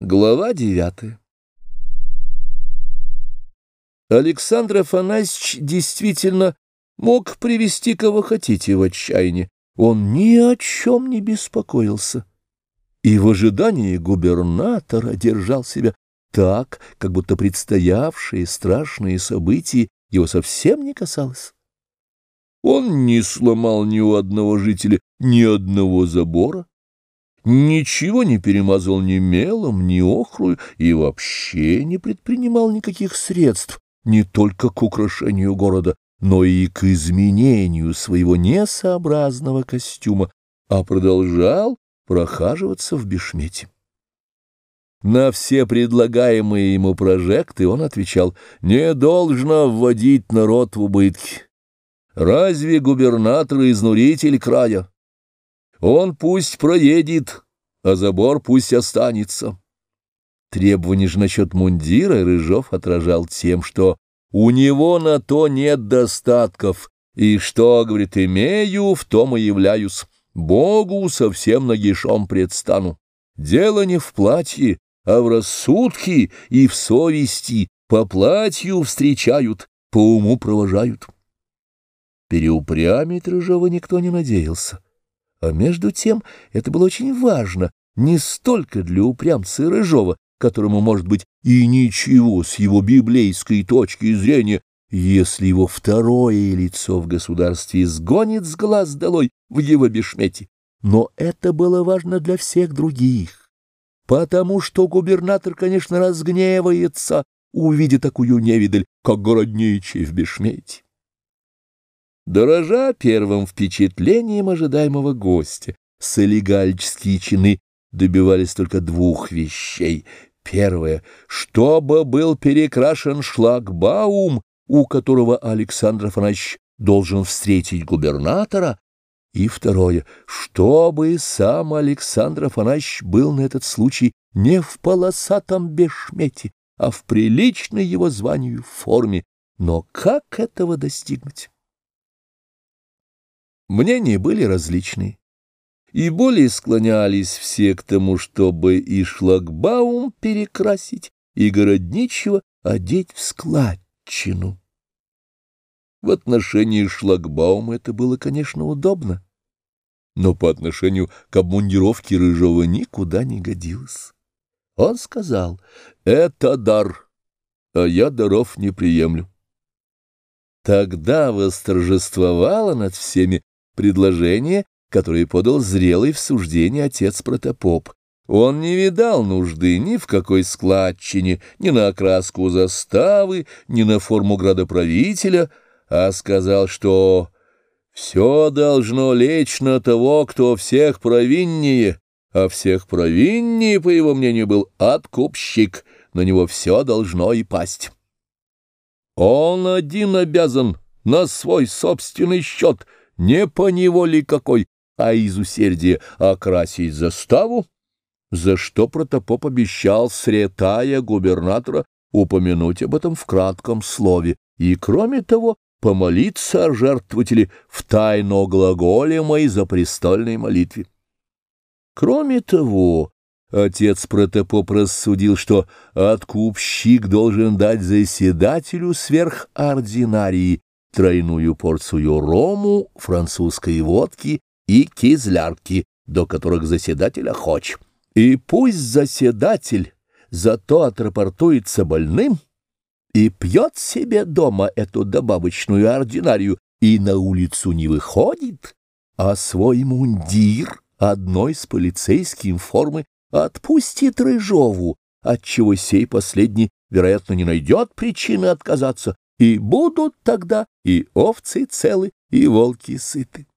Глава девятая Александр Афанасьевич действительно мог привести кого хотите в отчаяние. Он ни о чем не беспокоился. И в ожидании губернатора держал себя так, как будто предстоявшие страшные события его совсем не касалось. Он не сломал ни у одного жителя ни одного забора, ничего не перемазал ни мелом, ни охрую и вообще не предпринимал никаких средств не только к украшению города, но и к изменению своего несообразного костюма, а продолжал прохаживаться в бешмете. На все предлагаемые ему прожекты он отвечал «Не должно вводить народ в убытки. Разве губернатор изнуритель края? Он пусть проедет, а забор пусть останется». Требование же насчет мундира Рыжов отражал тем, что у него на то нет достатков, и что, говорит, имею, в том и являюсь. Богу совсем нагишом предстану. Дело не в платье, а в рассудке и в совести. По платью встречают, по уму провожают. Переупрямить Рыжова никто не надеялся. А между тем это было очень важно, не столько для упрямца Рыжова, которому, может быть, и ничего с его библейской точки зрения, если его второе лицо в государстве сгонит с глаз долой в его бешмете. Но это было важно для всех других, потому что губернатор, конечно, разгневается, увидя такую невидаль, как городничий в бешмете. Дорожа первым впечатлением ожидаемого гостя, солигальческие чины добивались только двух вещей. Первое, чтобы был перекрашен шлагбаум, у которого Александр Афанасьевич должен встретить губернатора, и второе, чтобы сам Александр Афанасьевич был на этот случай не в полосатом бешмете, а в приличной его званию форме. Но как этого достигнуть? Мнения были различные, и более склонялись все к тому, чтобы и шлагбаум перекрасить, и городничего одеть в складчину. В отношении шлагбаума это было, конечно, удобно, но по отношению к обмундировке Рыжова никуда не годилось. Он сказал, «Это дар, а я даров не приемлю». Тогда восторжествовало над всеми предложение, которое подал зрелый в суждении отец Протопоп. Он не видал нужды ни в какой складчине, ни на окраску заставы, ни на форму градоправителя, а сказал, что все должно лечь на того, кто всех провиннее, а всех провиннее, по его мнению, был откупщик, на него все должно и пасть. Он один обязан на свой собственный счет — не по неволе какой, а из усердия окрасить заставу, за что протопоп обещал, сретая губернатора, упомянуть об этом в кратком слове, и, кроме того, помолиться о жертвователе в тайно глаголемой за престольной молитве. Кроме того, отец протопоп рассудил, что откупщик должен дать заседателю сверхординарии тройную порцию рому, французской водки и кизлярки, до которых заседатель охоч. И пусть заседатель зато отрапортуется больным и пьет себе дома эту добавочную ординарию и на улицу не выходит, а свой мундир одной с полицейским формы отпустит Рыжову, отчего сей последний, вероятно, не найдет причины отказаться, и будут тогда и овцы целы, и волки сыты.